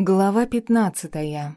Глава пятнадцатая.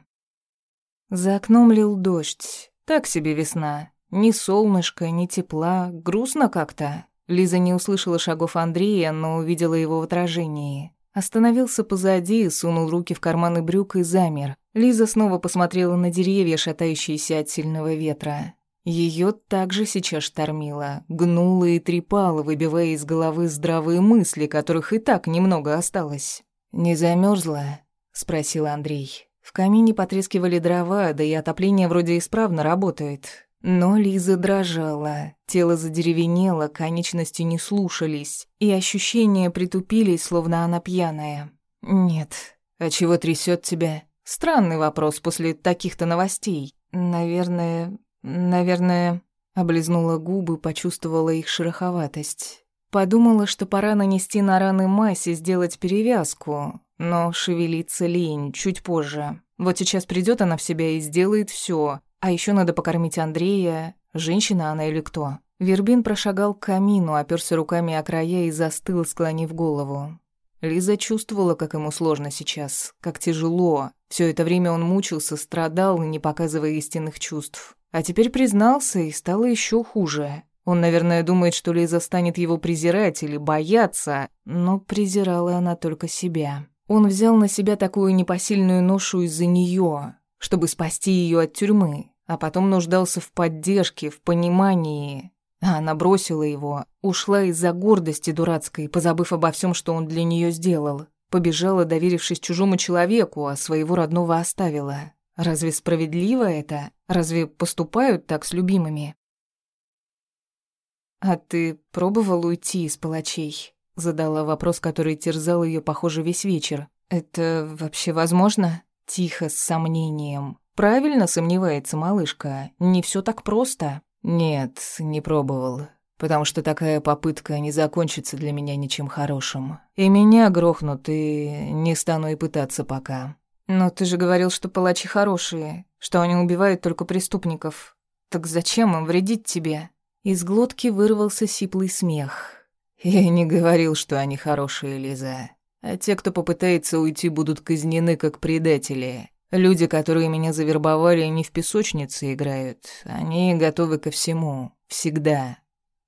За окном лил дождь. Так себе весна. Ни солнышка, ни тепла. Грустно как-то. Лиза не услышала шагов Андрея, но увидела его в отражении. Остановился позади, сунул руки в карманы брюк и замер. Лиза снова посмотрела на деревья, шатающиеся от сильного ветра. Ее также сейчас штормило, гнуло и трепало, выбивая из головы здравые мысли, которых и так немного осталось. «Не замерзла? — спросил Андрей. В камине потрескивали дрова, да и отопление вроде исправно работает. Но Лиза дрожала, тело задеревенело, конечности не слушались, и ощущения притупились, словно она пьяная. «Нет. А чего трясет тебя?» Странный вопрос после таких-то новостей. Наверное... Наверное... Облизнула губы, почувствовала их шероховатость. Подумала, что пора нанести на раны мазь и сделать перевязку, но шевелиться лень, чуть позже. Вот сейчас придет она в себя и сделает все. А еще надо покормить Андрея. Женщина она или кто? Вербин прошагал к камину, оперся руками о края и застыл, склонив голову. Лиза чувствовала, как ему сложно сейчас, как тяжело. Все это время он мучился, страдал, не показывая истинных чувств. А теперь признался, и стало еще хуже. Он, наверное, думает, что Лиза станет его презирать или бояться, но презирала она только себя. Он взял на себя такую непосильную ношу из-за нее, чтобы спасти ее от тюрьмы, а потом нуждался в поддержке, в понимании. А она бросила его, ушла из-за гордости дурацкой, позабыв обо всем, что он для нее сделал. Побежала, доверившись чужому человеку, а своего родного оставила. Разве справедливо это? Разве поступают так с любимыми? «А ты пробовал уйти из палачей?» Задала вопрос, который терзал ее, похоже, весь вечер. «Это вообще возможно?» Тихо, с сомнением. «Правильно сомневается малышка. Не все так просто». «Нет, не пробовал. Потому что такая попытка не закончится для меня ничем хорошим. И меня грохнут, и не стану и пытаться пока». «Но ты же говорил, что палачи хорошие, что они убивают только преступников. Так зачем им вредить тебе?» Из глотки вырвался сиплый смех. «Я не говорил, что они хорошие, Лиза. А те, кто попытается уйти, будут казнены как предатели. Люди, которые меня завербовали, не в песочнице играют. Они готовы ко всему. Всегда.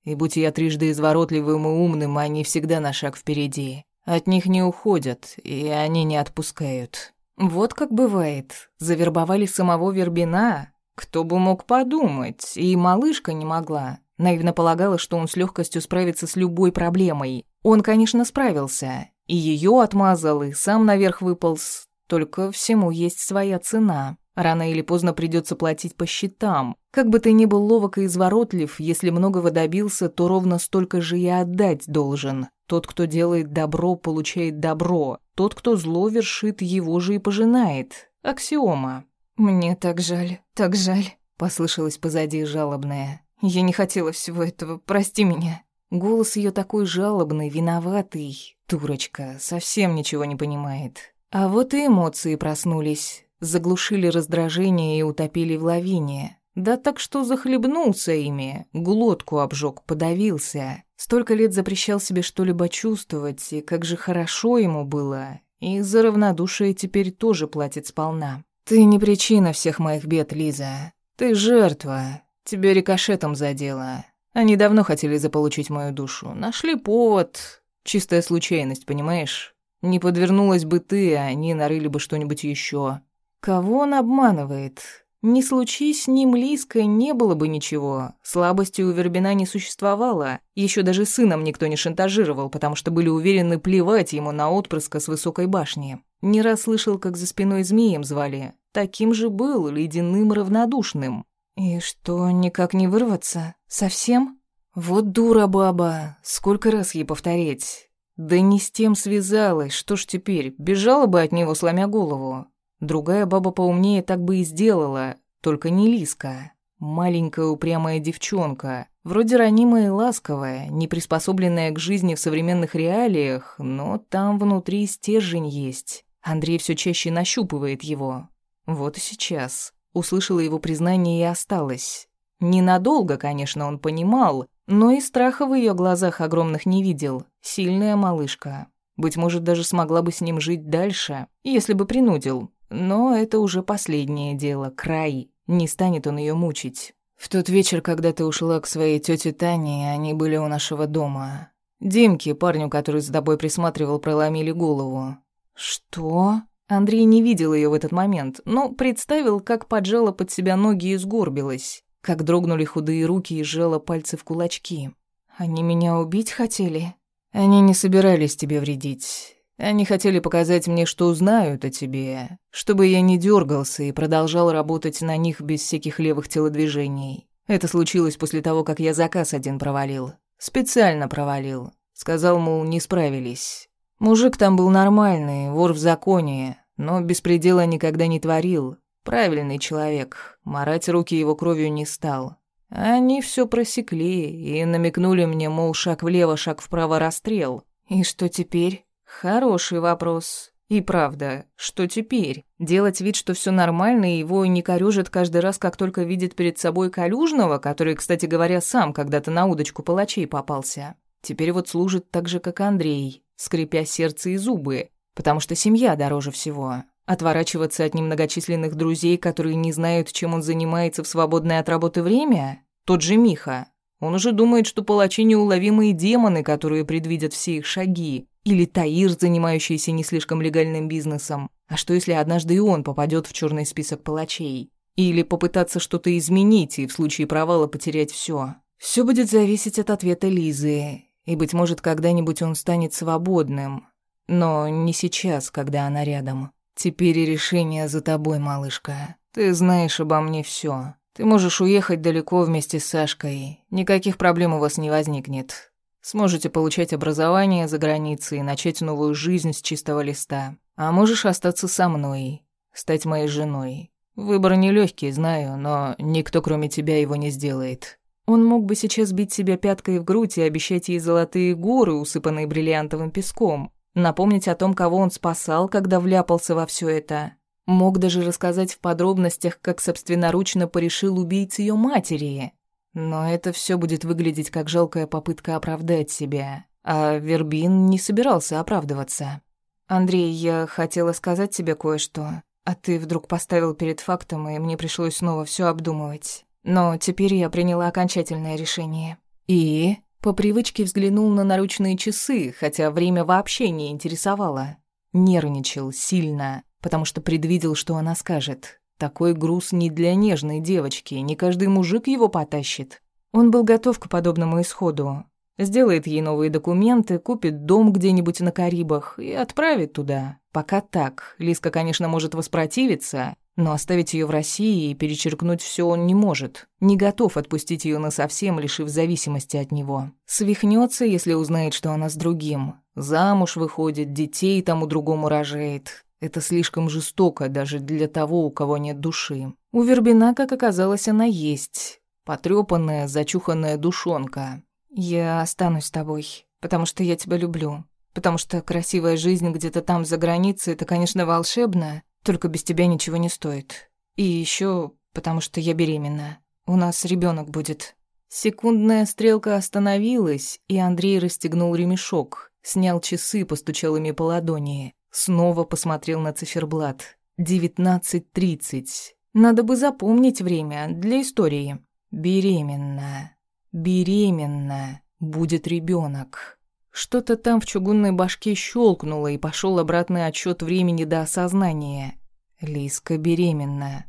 И будь я трижды изворотливым и умным, они всегда на шаг впереди. От них не уходят, и они не отпускают. Вот как бывает. Завербовали самого Вербина. Кто бы мог подумать, и малышка не могла. Наивно полагала, что он с легкостью справится с любой проблемой. Он, конечно, справился. И ее отмазал, и сам наверх выполз. Только всему есть своя цена. Рано или поздно придется платить по счетам. Как бы ты ни был ловок и изворотлив, если многого добился, то ровно столько же и отдать должен. Тот, кто делает добро, получает добро. Тот, кто зло вершит, его же и пожинает. Аксиома. «Мне так жаль, так жаль», — послышалось позади жалобное. Я не хотела всего этого, прости меня. Голос ее такой жалобный, виноватый. Турочка, совсем ничего не понимает. А вот и эмоции проснулись, заглушили раздражение и утопили в лавине. Да так что захлебнулся ими, глотку обжег, подавился. Столько лет запрещал себе что-либо чувствовать, и как же хорошо ему было. И за равнодушие теперь тоже платит сполна. Ты не причина всех моих бед, Лиза. Ты жертва, Тебя рикошетом задело. Они давно хотели заполучить мою душу. Нашли повод. Чистая случайность, понимаешь? Не подвернулась бы ты, а они нарыли бы что-нибудь еще. Кого он обманывает? Не случись с ним Лиской, не было бы ничего. Слабости у Вербина не существовало. Еще даже сыном никто не шантажировал, потому что были уверены плевать ему на отпрыска с высокой башни. Не раз слышал, как за спиной змеем звали. Таким же был, ледяным равнодушным. И что, никак не вырваться? Совсем? Вот дура баба, сколько раз ей повторить? Да не с тем связалась, что ж теперь, бежала бы от него, сломя голову. Другая баба поумнее так бы и сделала, только не Лиска. Маленькая упрямая девчонка, вроде ранимая и ласковая, не приспособленная к жизни в современных реалиях, но там внутри стержень есть. Андрей все чаще нащупывает его. Вот и сейчас. Услышала его признание и осталась. Ненадолго, конечно, он понимал, но и страха в ее глазах огромных не видел. Сильная малышка. Быть может, даже смогла бы с ним жить дальше, если бы принудил. Но это уже последнее дело, край. Не станет он ее мучить. В тот вечер, когда ты ушла к своей тете Тане, они были у нашего дома. Димке, парню, который за тобой присматривал, проломили голову. Что? Андрей не видел ее в этот момент, но представил, как поджала под себя ноги и сгорбилась, как дрогнули худые руки и сжала пальцы в кулачки. Они меня убить хотели? Они не собирались тебе вредить. Они хотели показать мне, что знают о тебе, чтобы я не дергался и продолжал работать на них без всяких левых телодвижений. Это случилось после того, как я заказ один провалил. Специально провалил. Сказал, мол, не справились. Мужик там был нормальный, вор в законе, но беспредела никогда не творил. Правильный человек, марать руки его кровью не стал. Они все просекли и намекнули мне, мол, шаг влево, шаг вправо, расстрел. И что теперь? Хороший вопрос. И правда, что теперь? Делать вид, что все нормально, и его не корёжит каждый раз, как только видит перед собой Калюжного, который, кстати говоря, сам когда-то на удочку палачей попался. Теперь вот служит так же, как Андрей, скрипя сердце и зубы, потому что семья дороже всего. Отворачиваться от немногочисленных друзей, которые не знают, чем он занимается в свободное от работы время? Тот же Миха. Он уже думает, что палачи неуловимые демоны, которые предвидят все их шаги. Или Таир, занимающийся не слишком легальным бизнесом. А что, если однажды и он попадет в черный список палачей? Или попытаться что-то изменить и в случае провала потерять все? Все будет зависеть от ответа Лизы. И, быть может, когда-нибудь он станет свободным. Но не сейчас, когда она рядом. Теперь решение за тобой, малышка. Ты знаешь обо мне все. Ты можешь уехать далеко вместе с Сашкой. Никаких проблем у вас не возникнет. Сможете получать образование за границей и начать новую жизнь с чистого листа. А можешь остаться со мной, стать моей женой. Выбор нелегкий, знаю, но никто кроме тебя его не сделает. Он мог бы сейчас бить себя пяткой в грудь и обещать ей золотые горы, усыпанные бриллиантовым песком. Напомнить о том, кого он спасал, когда вляпался во все это. Мог даже рассказать в подробностях, как собственноручно порешил убийц ее матери. Но это все будет выглядеть как жалкая попытка оправдать себя. А Вербин не собирался оправдываться. «Андрей, я хотела сказать тебе кое-что, а ты вдруг поставил перед фактом, и мне пришлось снова все обдумывать. Но теперь я приняла окончательное решение». «И?» По привычке взглянул на наручные часы, хотя время вообще не интересовало. Нервничал сильно, потому что предвидел, что она скажет. Такой груз не для нежной девочки, не каждый мужик его потащит. Он был готов к подобному исходу. Сделает ей новые документы, купит дом где-нибудь на Карибах и отправит туда. Пока так. Лиска, конечно, может воспротивиться, но оставить ее в России и перечеркнуть все он не может. Не готов отпустить ее насовсем, лишив зависимости от него. Свихнется, если узнает, что она с другим. Замуж выходит, детей тому другому рожает. Это слишком жестоко даже для того, у кого нет души. У Вербина, как оказалось, она есть. Потрёпанная, зачуханная душонка. «Я останусь с тобой, потому что я тебя люблю. Потому что красивая жизнь где-то там за границей — это, конечно, волшебно, только без тебя ничего не стоит. И еще потому что я беременна. У нас ребенок будет». Секундная стрелка остановилась, и Андрей расстегнул ремешок, снял часы, постучал ими по ладони. Снова посмотрел на циферблат. Девятнадцать тридцать. Надо бы запомнить время для истории. Беременна. Беременна. Будет ребенок. Что-то там в чугунной башке щелкнуло, и пошел обратный отсчет времени до осознания. Лиска беременна.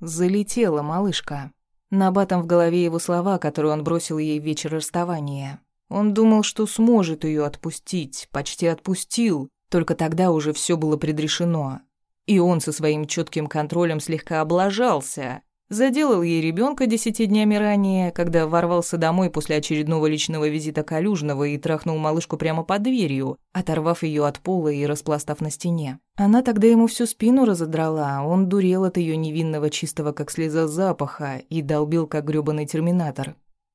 Залетела малышка. На батом в голове его слова, которые он бросил ей в вечер расставания. Он думал, что сможет ее отпустить, почти отпустил, только тогда уже все было предрешено. И он со своим четким контролем слегка облажался. Заделал ей ребенка десяти днями ранее, когда ворвался домой после очередного личного визита Калюжного и трахнул малышку прямо под дверью, оторвав ее от пола и распластав на стене. Она тогда ему всю спину разодрала, он дурел от ее невинного чистого как слеза запаха и долбил как грёбаный терминатор.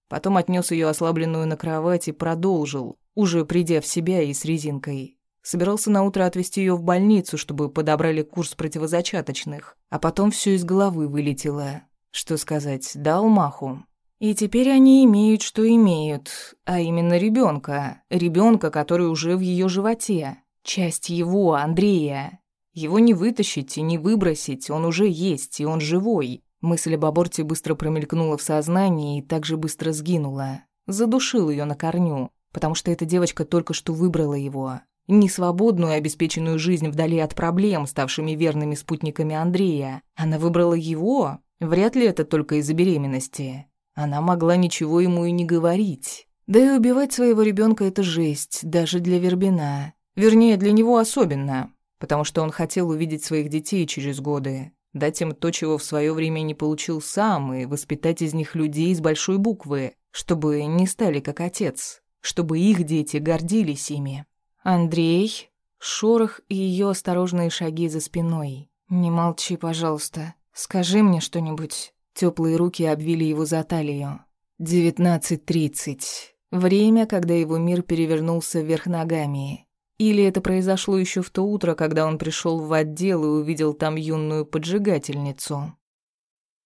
Потом отнес ее ослабленную на кровать и продолжил, уже придя в себя и с резинкой. Собирался на утро отвезти ее в больницу, чтобы подобрали курс противозачаточных. А потом все из головы вылетело. Что сказать, дал маху. И теперь они имеют, что имеют, а именно ребенка, ребенка, который уже в ее животе. Часть его, Андрея. Его не вытащить и не выбросить, он уже есть, и он живой. Мысль об аборте быстро промелькнула в сознании и также быстро сгинула. Задушил ее на корню, потому что эта девочка только что выбрала его. Не свободную и обеспеченную жизнь вдали от проблем, ставшими верными спутниками Андрея. Она выбрала его. Вряд ли это только из-за беременности. Она могла ничего ему и не говорить. Да и убивать своего ребенка это жесть, даже для Вербина. Вернее, для него особенно, потому что он хотел увидеть своих детей через годы, дать им то, чего в свое время не получил сам, и воспитать из них людей с большой буквы, чтобы не стали как отец, чтобы их дети гордились ими. Андрей, шорох и ее осторожные шаги за спиной. «Не молчи, пожалуйста. Скажи мне что-нибудь». Теплые руки обвили его за талию. «Девятнадцать тридцать. Время, когда его мир перевернулся вверх ногами. Или это произошло еще в то утро, когда он пришел в отдел и увидел там юную поджигательницу.